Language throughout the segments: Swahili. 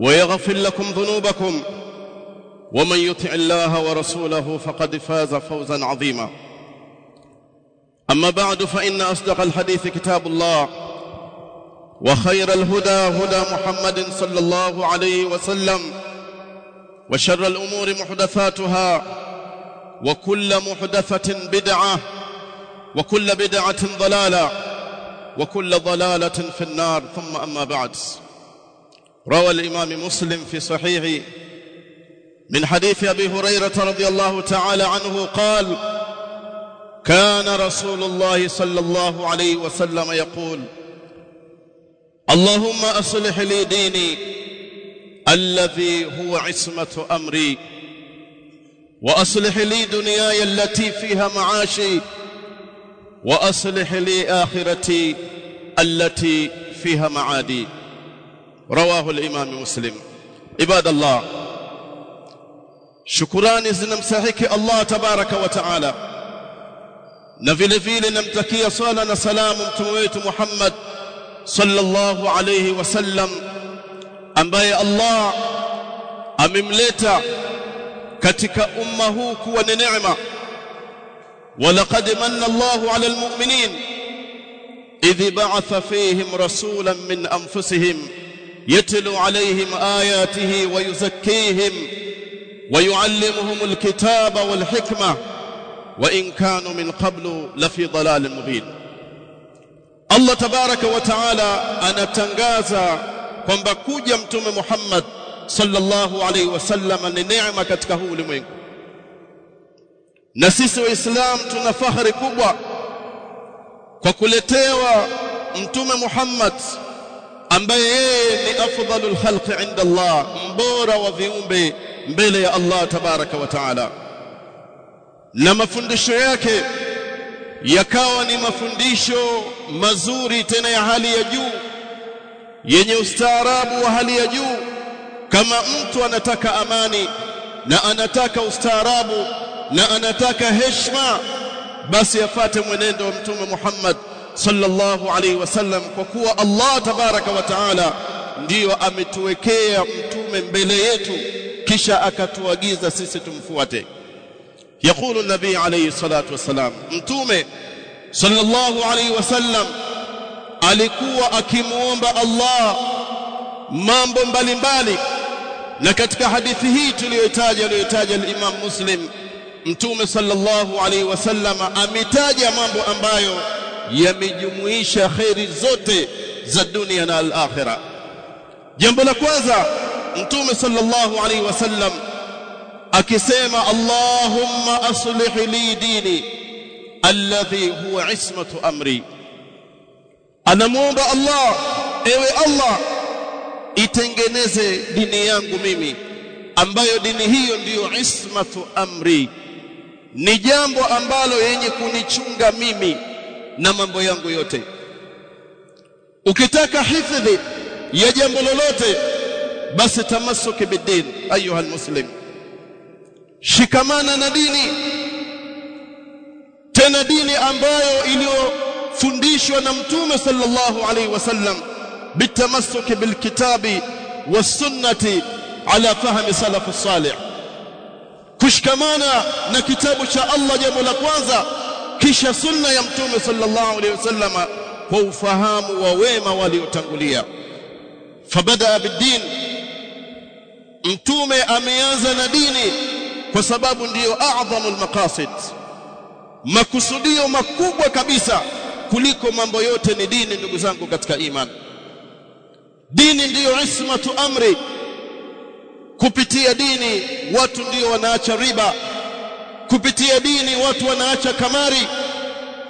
ويغفر لكم ذنوبكم. ومن يطع الله ورسوله فقد فاز فوزا عظيما. أما بعد فإن أصدق الحديث كتاب الله وخير الهدى هدى محمد صلى الله عليه وسلم وشر الأمور محدثاتها وكل محدثة بدعة وكل بدعة ضلالة وكل ضلالة في النار. ثم أما بعد. روى الإمام مسلم في صحيحه من حديث أبي هريرة رضي الله تعالى عنه قال كان رسول الله صلى الله عليه وسلم يقول اللهم أصلح لي ديني الذي هو عصمة أمري وأصلح لي دنياي التي فيها معاشي وأصلح لي آخرتي التي فيها معادي. رواه الإمام مسلم. عباد الله شكراني زنمسحيك الله تبارك وتعالى. نفلي فيل نمتكي صلاه سلام متويت محمد صلى الله عليه وسلم. أم باي الله امملتا ketika كتك أمه kuwa نعمة. ولقد من الله على المؤمنين إذ بعث فيهم رسولا من أنفسهم. يتلو عليهم آياته ويزكيهم ويعلمهم الكتاب والحكمة وإن كانوا من قبل لفي ضلال مبين الله تبارك وتعالى anatangaza kwamba kuja mtume Muhammad sallallahu alaihi wasallam ni neema katika huu ulimwengu na sisi waislamu tuna fahari kubwa kwa kuletewa mtume Muhammad ambaye yeye ni afdalul khalqi inda Allah mbora wa viumbe mbele ya Allah tabaraka wa taala. Na mafundisho yake yakawa ni mafundisho mazuri tena ya hali ya juu yenye ustaarabu wa hali ya juu. Kama mtu anataka amani na anataka ustaarabu na anataka heshima basi afate mwenendo wa mtume Muhammad sallallahu alaihi wasallam kwa kuwa Allah tabaraka wa taala ndiyo ametuwekea mtume mbele yetu kisha akatuagiza sisi tumfuate يقول النبي عليه الصلاة والسلام mtume sallallahu alaihi wasallam alikuwa akimuomba Allah mambo mbalimbali na katika hadithi hii tuliyotaja aliyotaja al-Imam Muslim mtume sallallahu alaihi wasallam ametaja mambo ambayo yamejumuisha khairi zote za dunia na al-akhirah. Jambo la kwanza mtume sallallahu alaihi wasallam akisema Allahumma aslih li dini alladhi huwa ismatu amri. Anamuomba Allah ewe Allah itengeneze dini yangu mimi ambayo dini hiyo ndiyo ismatu amri. Ni jambo ambalo yenye kunichunga mimi na mambo yangu yote. Ukitaka hifadhi ya jambo lolote basi tamasuki bidin ayuha almuslim. Shikamana na dini. Tena dini ambayo iliyofundishwa na mtume sallallahu alaihi wasallam bitamassuki bilkitabi wasunnati ala fahmi salaf salih. Kushikamana na kitabu cha Allah jambo la kwanza kisha sunna ya mtume sallallahu alaihi wasallam kwa ufahamu wa wema waliotangulia. Fabada biddin mtume ameanza na dini kwa sababu ndiyo a'dhamul maqasid makusudio makubwa kabisa kuliko mambo yote ni dini ndugu zangu katika iman. Dini ndiyo ismatu amri. Kupitia dini watu ndio wanaacha riba kupitia dini watu wanaacha kamari.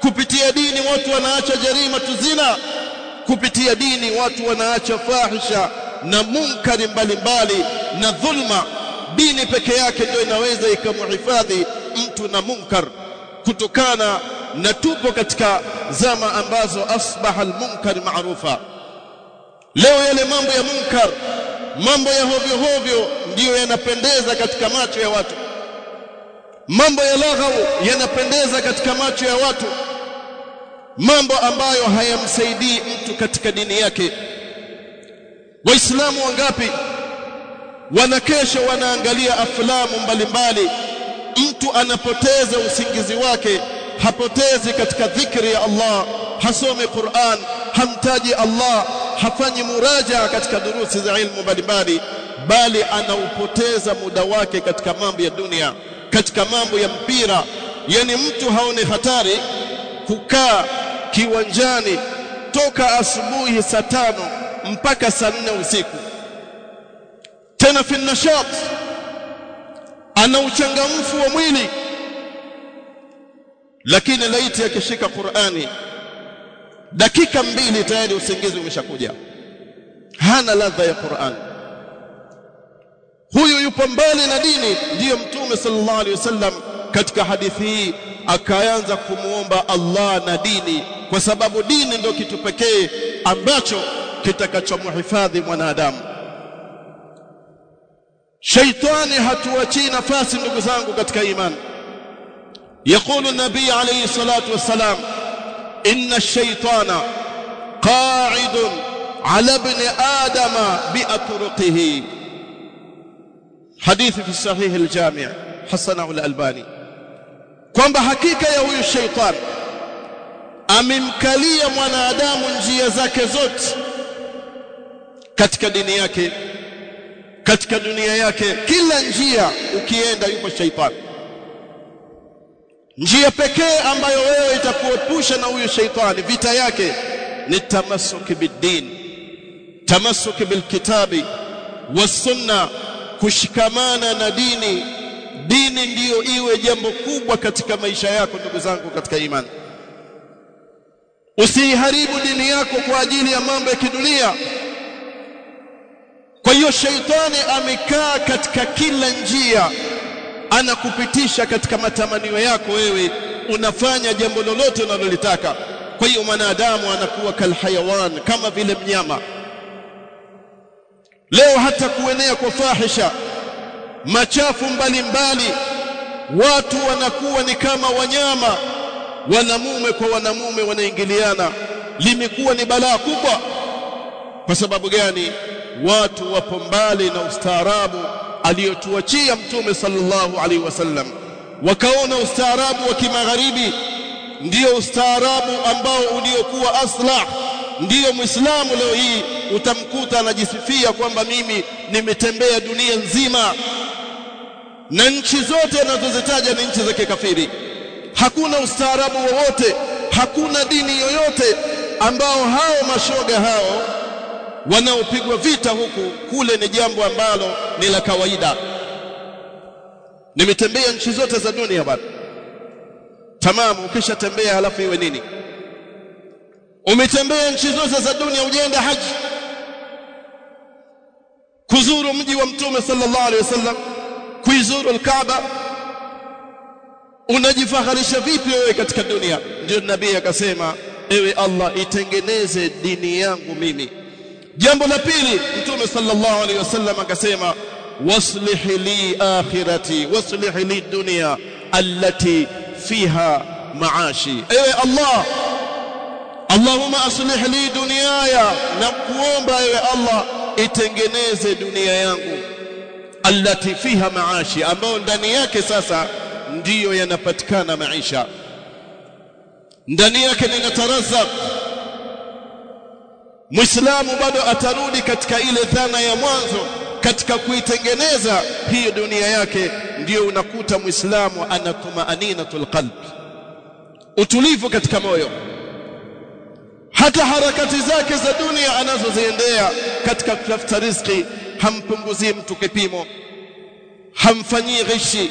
Kupitia dini watu wanaacha jarima tuzina kupitia dini watu wanaacha fahisha na munkari mbalimbali na dhulma. Dini peke yake ndio inaweza ikamhifadhi mtu na munkar. Kutokana na tupo katika zama ambazo asbaha almunkar maarufa. Leo yale mambo ya munkar mambo ya hovyo hovyo ndiyo yanapendeza katika macho ya watu mambo ya laghau yanapendeza katika macho ya watu. Mambo ambayo hayamsaidii mtu katika dini yake. Waislamu wangapi wanakesha wanaangalia aflamu mbalimbali. Mtu anapoteza usingizi wake hapotezi katika dhikri ya Allah hasome Qur'an hamtaji Allah hafanyi muraja katika durusi za ilmu mbalimbali bali anaupoteza muda wake katika mambo ya dunia katika mambo ya mpira. Yani mtu haone hatari kukaa kiwanjani toka asubuhi saa tano mpaka saa nne usiku. Tena fi nashat ana uchangamfu wa mwili. Lakini laiti akishika Qur'ani dakika mbili tayari usingizi umeshakuja. Hana ladha ya Qur'an huyu yupo mbali na dini ndiyo mtume sallallahu alaihi wasallam katika hadithi hii akaanza kumuomba Allah na dini kwa sababu dini ndio kitu pekee ambacho kitakachomhifadhi mwanadamu shaitani hatuachii nafasi ndugu zangu katika imani يقول النبي عليه الصلاة والسلام إن الشيطان قاعد على ابن آدم بأطرقه hadithi fi sahihi al-jami' hasanahu al-albani kwamba hakika ya huyu sheitan amemkalia mwanadamu njia zake zote katika dini yake katika dunia yake. Kila njia ukienda yuko shaitani njia pekee ambayo wewe itakuepusha na huyu shaitani vita yake ni tamassuki biddin tamassuki bilkitabi wasunna kushikamana na dini. Dini ndiyo iwe jambo kubwa katika maisha yako ndugu zangu katika imani. Usiharibu dini yako kwa ajili ya mambo ya kidunia. Kwa hiyo sheitani amekaa katika kila njia anakupitisha katika matamanio yako wewe unafanya jambo lolote unalolitaka. Kwa hiyo mwanadamu anakuwa kalhayawan kama vile mnyama leo hata kuenea kwa fahisha machafu mbalimbali mbali, watu wanakuwa ni kama wanyama wanamume kwa wanamume wanaingiliana. Limekuwa ni balaa kubwa. Kwa sababu gani? Watu wapo mbali na ustaarabu aliyotuachia mtume sallallahu alaihi wasallam. Wakaona ustaarabu wa kimagharibi ndio ustaarabu ambao uliokuwa aslah ndiyo muislamu leo hii utamkuta anajisifia kwamba mimi nimetembea dunia nzima. Na nchi zote anazozitaja ni nchi za kikafiri. Hakuna ustaarabu wowote hakuna dini yoyote ambao hao mashoga hao wanaopigwa vita huku kule ni jambo ambalo ni la kawaida. Nimetembea nchi zote za dunia bwana. Tamamu ukishatembea halafu iwe nini umetembea nchi zote za dunia ujaenda haji. Kuzuru mji wa mtume sallallahu alaihi wasallam kuizuru alkaaba. Unajifaharisha vipi wewe katika dunia? Ndio nabii akasema ewe Allah itengeneze dini yangu mimi. Jambo la pili mtume sallallahu alaihi wasallam akasema waslih li akhirati waslih li dunya allati fiha maashi. Ewe Allah Allahumma aslih li dunyaya na kuomba ewe Allah itengeneze dunia yangu. Allati fiha maashi ambayo ndani yake sasa ndiyo yanapatikana maisha. Ndani yake ninatarazak Muislamu bado atarudi katika ile dhana ya mwanzo katika kuitengeneza hiyo dunia yake ndiyo unakuta muislamu ana tulqalbi qalb. Utulivu katika moyo hata harakati zake za dunia anazoziendea katika kutafuta riziki hampunguzii mtu kipimo hamfanyii ghishi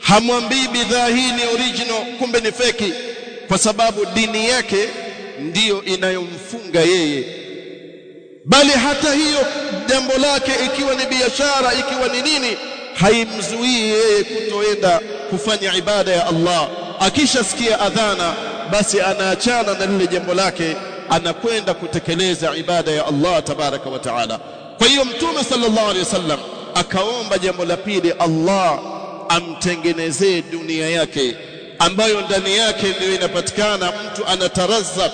hamwambii bidhaa hii ni original kumbe ni feki kwa sababu dini yake ndiyo inayomfunga yeye. Bali hata hiyo jambo lake ikiwa ni biashara ikiwa ni nini haimzuii yeye kutoenda kufanya ibada ya Allah. Akishasikia adhana basi anaachana na lile jambo lake anakwenda kutekeleza ibada ya Allah tabaraka wa taala. Kwa hiyo mtume sallallahu alaihi wasallam akaomba jambo la pili Allah amtengenezee dunia yake ambayo ndani yake ndio inapatikana mtu anatarazza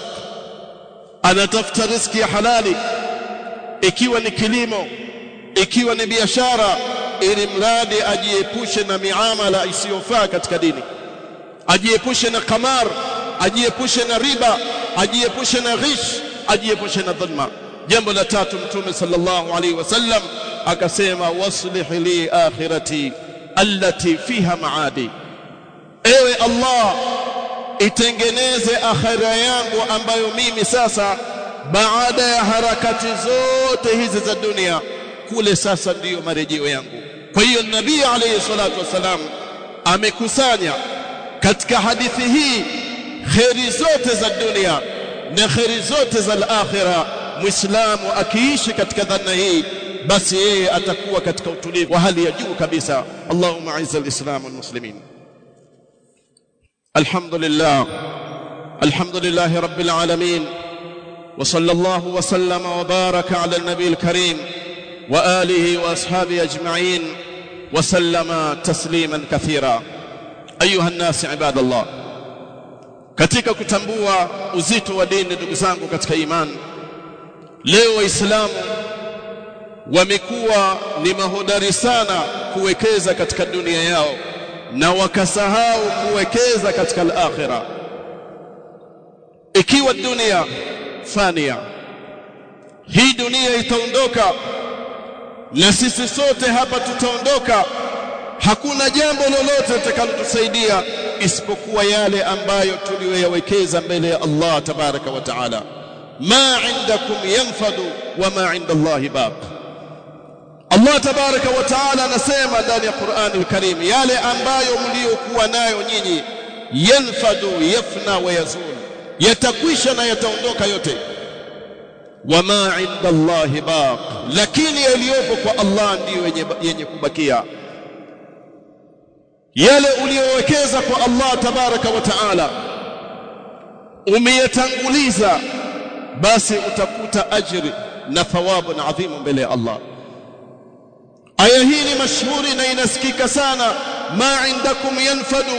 anatafuta riziki ya halali ikiwa ni kilimo ikiwa ni biashara ili mradi ajiepushe na miamala isiyofaa katika dini ajiepushe na kamar ajiepushe na riba ajiepushe na ghish ajiepushe na dhulma. Jambo la tatu mtume sallallahu alaihi wasallam akasema waslih li akhirati allati fiha maadi. Ewe Allah itengeneze akhira yangu ambayo mimi sasa baada ya harakati zote hizi za dunia kule sasa ndiyo marejeo yangu. Kwa hiyo nabii alayhi salatu wasalam amekusanya katika hadithi hii kheri zote za dunia na kheri zote za akhira muislamu akiishi katika dhana hii basi yeye atakuwa katika utulivu wa hali ya juu kabisa Allahumma aiza alislam walmuslimin alhamdulillah alhamdulillah rabbil alamin وصلى الله وسلم وبارك على النبي الكريم واله واصحابه اجمعين وسلم تسليما كثيرا ايها الناس عباد الله katika kutambua uzito wa dini ndugu zangu katika imani. Leo waislamu wamekuwa ni mahodari sana kuwekeza katika dunia yao na wakasahau kuwekeza katika al-akhira. Ikiwa dunia fania hii dunia itaondoka na sisi sote hapa tutaondoka. Hakuna jambo lolote litakalotusaidia isipokuwa yale ambayo tuliyoyawekeza mbele ya Allah tabaraka wa taala. Ma indakum yanfadu wa ma inda Allah bab. Allah tabaraka wa taala anasema ndani ya Qur'an al-Karim yale ambayo mliokuwa nayo nyinyi yanfadu yafna wa yazul. Yatakwisha na yataondoka yote. Wama inda Allah baq lakini yaliyopo kwa Allah ndiyo yenye, yenye kubakia yale uliyowekeza kwa Allah tabaraka wa taala. Umeyatanguliza basi utakuta ajri na thawabu na adhimu mbele ya Allah. Aya hii ni mashhuri na inasikika sana ma indakum yanfadu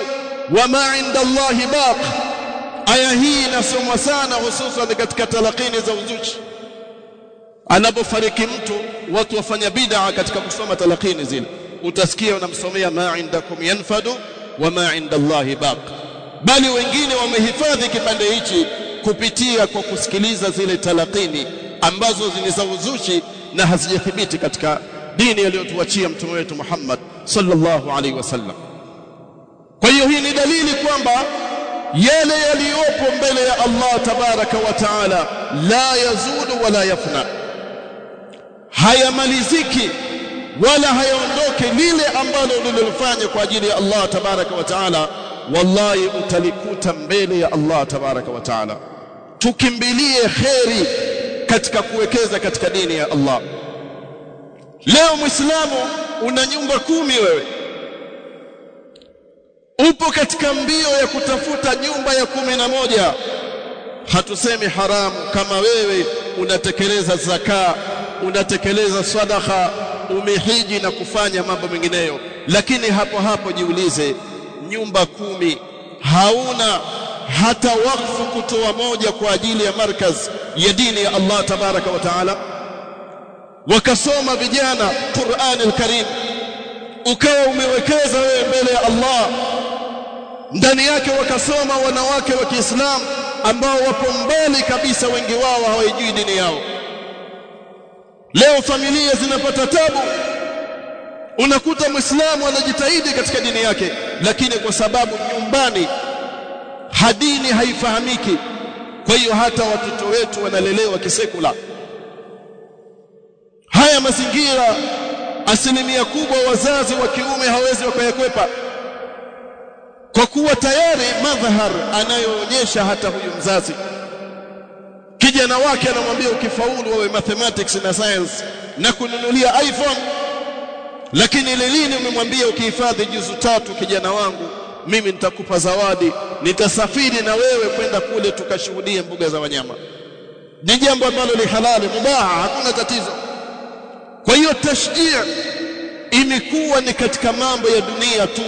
wa ma inda Allah baq. Aya hii inasomwa sana hususan katika talakini za uzuchi anapofariki mtu watu wafanya bid'a katika kusoma talakini zile utasikia unamsomea ma indakum yanfadu wa ma inda Allah baq. Bali wengine wamehifadhi kipande hichi kupitia kwa kusikiliza zile talakini ambazo ni za uzushi na hazijathibiti katika dini aliyotuachia mtume wetu Muhammad sallallahu alaihi wasallam. Kwa hiyo hii ni dalili kwamba yale yaliyopo mbele ya Allah tabaraka wa taala la yazudu wala yafna hayamaliziki wala hayaondoke lile ambalo lililofanya kwa ajili ya Allah tabaraka wa taala. Wallahi utalikuta mbele ya Allah tabaraka wa taala. Tukimbilie kheri katika kuwekeza katika dini ya Allah. Leo Mwislamu una nyumba kumi wewe. Upo katika mbio ya kutafuta nyumba ya kumi na moja. Hatusemi haramu kama wewe unatekeleza zaka unatekeleza sadaka umehiji na kufanya mambo mengineyo. Lakini hapo hapo jiulize nyumba kumi hauna hata wakfu kutoa moja kwa ajili ya markaz ya dini ya Allah tabaraka wa taala? Wakasoma vijana Qur'an al-Karim ukawa umewekeza wewe mbele ya Allah. Ndani yake wakasoma wanawake wa Kiislamu ambao wapo mbali kabisa wengi wao hawajui dini yao leo familia zinapata tabu. Unakuta muislamu anajitahidi katika dini yake lakini kwa sababu nyumbani hadini haifahamiki. Kwa hiyo hata watoto wetu wanalelewa kisekula. Haya mazingira asilimia kubwa wazazi wa kiume hawezi wakayakwepa. Kwa kuwa tayari madhahar anayoonyesha hata huyu mzazi kijana wake anamwambia ukifaulu wewe mathematics na science na kununulia iPhone. Lakini ile lini umemwambia ukihifadhi juzu tatu kijana wangu mimi nitakupa zawadi nitasafiri na wewe kwenda kule tukashuhudie mbuga za wanyama. Ni jambo ambalo ni halali mubaha hakuna tatizo. Kwa hiyo tashjia imekuwa ni katika mambo ya dunia tu.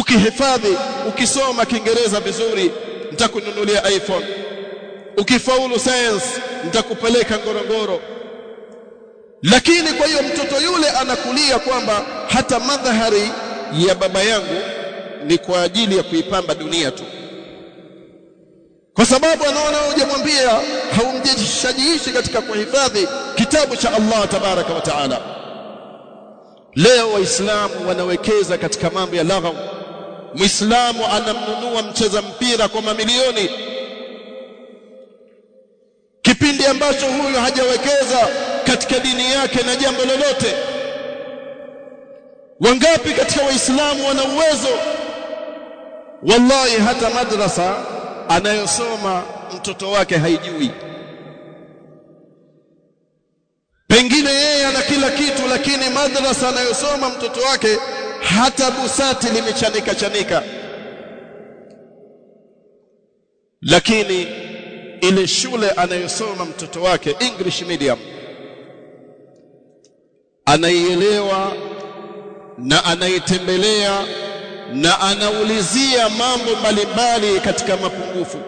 Ukihifadhi ukisoma kiingereza vizuri nitakununulia iPhone ukifaulu science nitakupeleka Ngorongoro. Lakini kwa hiyo mtoto yule anakulia kwamba hata madhahari ya baba yangu ni kwa ajili ya kuipamba dunia tu. Kwa sababu anaona hujamwambia haumjishajiishi katika kuhifadhi kitabu cha Allah tabaraka wa taala. Leo waislamu wanawekeza katika mambo ya laghaw. Muislamu anamnunua mcheza mpira kwa mamilioni kipindi ambacho huyu hajawekeza katika dini yake na jambo lolote. Wangapi katika waislamu wana uwezo? Wallahi hata madrasa anayosoma mtoto wake haijui. Pengine yeye ana kila kitu lakini madrasa anayosoma mtoto wake hata busati limechanika chanika lakini ile shule anayosoma mtoto wake English medium. Anaielewa na anaitembelea na anaulizia mambo mbalimbali katika mapungufu.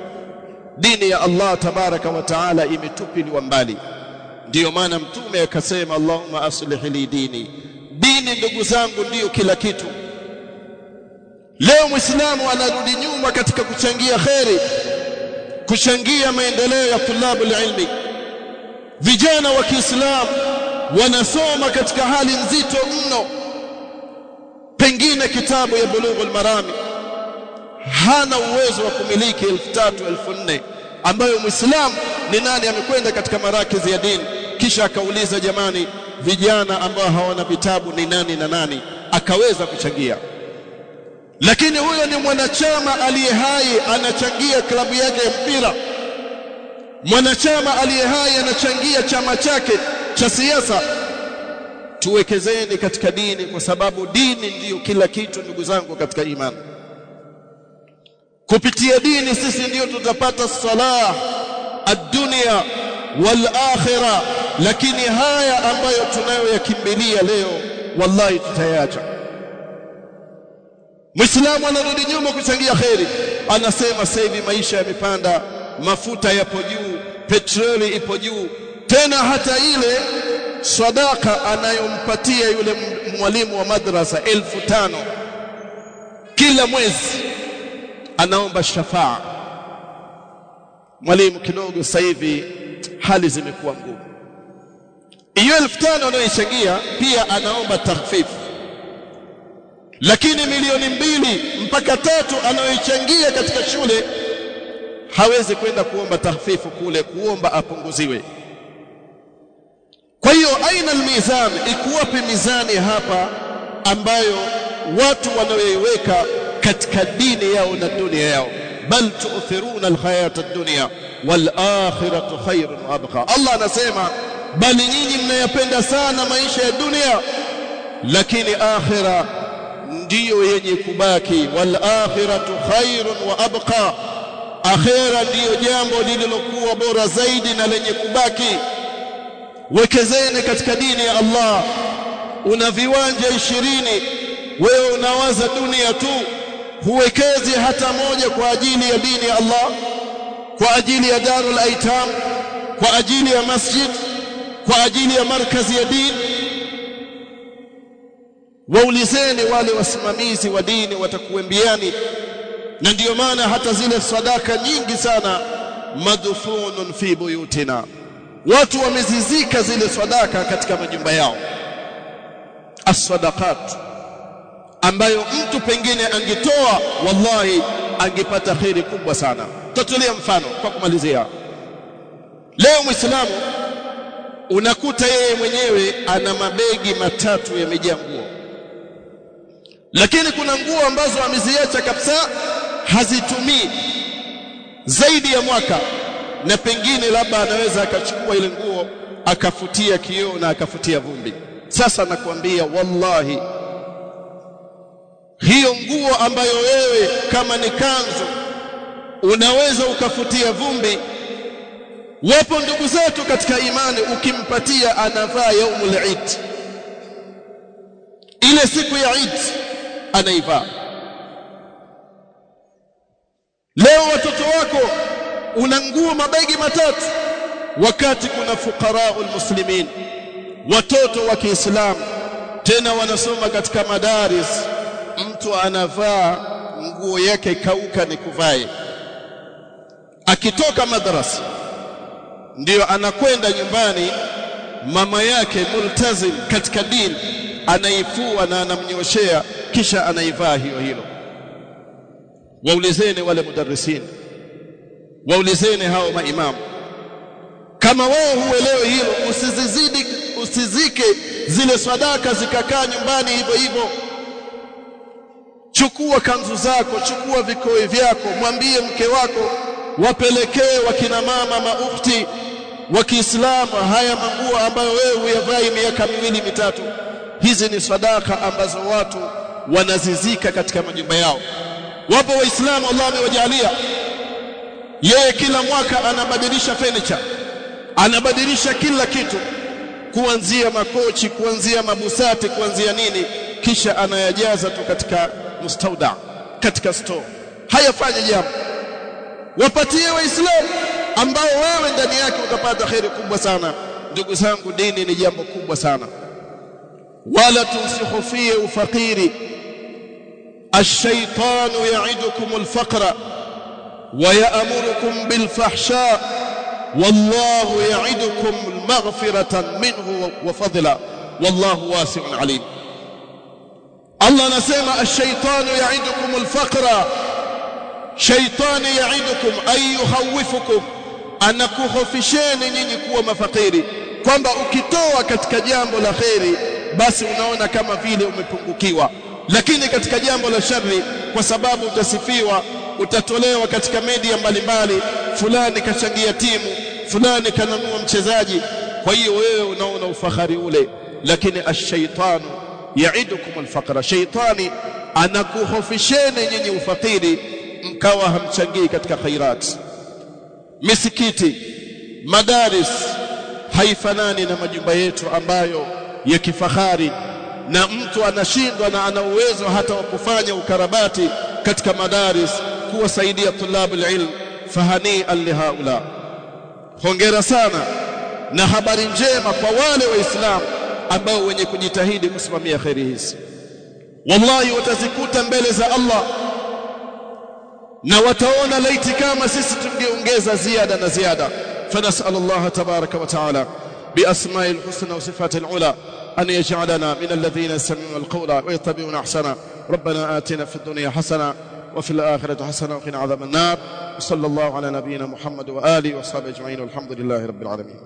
Dini ya Allah tabaraka wa taala imetupiliwa mbali. Ndiyo maana mtume akasema Allahumma aslih li dini. Dini ndugu zangu ndiyo kila kitu. Leo muislamu anarudi nyuma katika kuchangia kheri kuchangia maendeleo ya tulabu ilmi vijana wa Kiislamu wanasoma katika hali nzito mno. Pengine kitabu ya bulughul marami hana uwezo wa kumiliki 3000 4000 ambayo muislamu ni nani amekwenda katika marakizi ya dini? Kisha akauliza jamani vijana ambao hawana vitabu ni nani na nani? Akaweza kuchangia lakini huyo ni mwanachama aliye hai anachangia klabu yake ya mpira. Mwanachama aliye hai anachangia chama chake cha siasa. Tuwekezeni katika dini kwa sababu dini ndiyo kila kitu ndugu zangu katika imani. Kupitia dini sisi ndiyo tutapata salah ad-dunya wal akhirah. Lakini haya ambayo tunayoyakimbilia leo wallahi tutayacha Muislamu anarudi nyuma kuchangia kheri. Anasema sasa hivi maisha yamepanda mafuta yapo juu petroli ipo juu. Tena hata ile sadaka anayompatia yule mwalimu wa madrasa elfu tano. Kila mwezi anaomba shafaa. Mwalimu kidogo sasa hivi hali zimekuwa ngumu. Hiyo elfu tano anayoichangia pia anaomba takhfifu lakini milioni mbili mpaka tatu anayoichangia katika shule hawezi kwenda kuomba tahfifu kule kuomba apunguziwe. Kwa hiyo aina almizan ikuwapi mizani hapa ambayo watu wanaoiweka katika dini yao na dunia yao? Bal tu'thiruna alhayata ad-dunya wal akhiratu khairun abqa. Allah anasema bali nyinyi mnayapenda sana maisha ya dunia lakini akhira ndiyo yenye kubaki. Wal akhiratu khairun wa abqa. Akhira ndiyo jambo lililokuwa bora zaidi na lenye kubaki. Wekezeni katika dini ya Allah. Una viwanja ishirini. Wewe unawaza dunia tu. Huwekezi hata moja kwa ajili ya dini ya Allah. Kwa ajili ya darul aitam. Kwa ajili ya masjid. Kwa ajili ya markazi ya dini waulizeni wale wasimamizi wa dini watakuambiani. Na ndiyo maana hata zile sadaka nyingi sana madhufunun fi buyutina. Watu wamezizika zile sadaka katika majumba yao. As-sadaqat ambayo mtu pengine angitoa wallahi angepata kheri kubwa sana. Tutatulia mfano kwa kumalizia. Leo muislamu unakuta yeye mwenyewe ana mabegi matatu yamejaa nguo lakini kuna nguo ambazo ameziacha kabisa hazitumii. Zaidi ya mwaka na pengine labda anaweza akachukua ile nguo akafutia kioo na akafutia vumbi. Sasa nakwambia wallahi hiyo nguo ambayo wewe kama ni kanzu unaweza ukafutia vumbi. Wapo ndugu zetu katika imani ukimpatia anavaa yaumul eid ile siku ya eid anaivaa leo watoto wako una nguo mabegi matatu wakati kuna fuqaraul muslimin watoto wa Kiislamu. Tena wanasoma katika madaris mtu anavaa nguo yake kauka ni kuvae. Akitoka madrasa ndiyo anakwenda nyumbani mama yake multazim katika dini anaifua na anamnyoshea kisha anaivaa hiyo hilo. Waulizeni wale mudarrisini waulizeni hao maimamu kama wao huelewe hilo usizizidi usizike zile sadaka zikakaa nyumbani hivyo hivyo. Chukua kanzu zako chukua vikoi vyako mwambie mke wako wapelekee wakina mama maufti wa Kiislamu haya manguo ambayo wewe huyavai miaka miwili mitatu hizi ni sadaka ambazo watu wanazizika katika majumba yao. Wapo waislamu Allah amewajalia. Yeye kila mwaka anabadilisha furniture. Anabadilisha kila kitu. Kuanzia makochi kuanzia mabusati kuanzia nini. Kisha anayajaza tu katika mustauda katika store. Hayafanye jambo. Wapatie waislamu ambao wewe ndani yake utapata kheri kubwa sana. Ndugu zangu dini ni jambo kubwa sana wala tusihofie ufakiri الشيطان يعدكم الفقر ويأمركم بالفحشاء والله يعدكم مغفرة منه وفضلا. والله واسع عليم. الله نسمع الشيطان يعدكم الفقر. شيطان يعدكم أي يخوفكم. anakuhofisheni nyinyi kuwa mafakiri kwamba ukitoa katika jambo la kheri basi unaona kama vile umepungukiwa. Lakini katika jambo la shari kwa sababu utasifiwa utatolewa katika media mbalimbali fulani kachangia timu fulani kanunua mchezaji. Kwa hiyo wewe unaona ufahari ule. Lakini ash-shaytanu ya'idukum al-faqra. Shaytani anakuhofisheni nyinyi ufakiri mkawa hamchangii katika khairat. Misikiti madaris haifanani na majumba yetu ambayo ya kifahari na mtu anashindwa na ana uwezo hata wa kufanya ukarabati katika madaris kuwasaidia tulabu ilm fahani alihaula hongera sana na habari njema kwa wale waislamu ambao wenye kujitahidi kusimamia kheri hizi. Wallahi watazikuta mbele za Allah na wataona laiti kama sisi tungeongeza ziada na ziada. Fanasallallahu tabaraka wa taala. بأسماء الحسنى وصفات العلى أن يجعلنا من الذين يستمعون القول ويتبعون أحسنه. ربنا آتنا في الدنيا حسنة وفي الآخرة حسنة وقنا عذاب النار. وصلى الله على نبينا محمد وآله وصحبه أجمعين والحمد لله رب العالمين.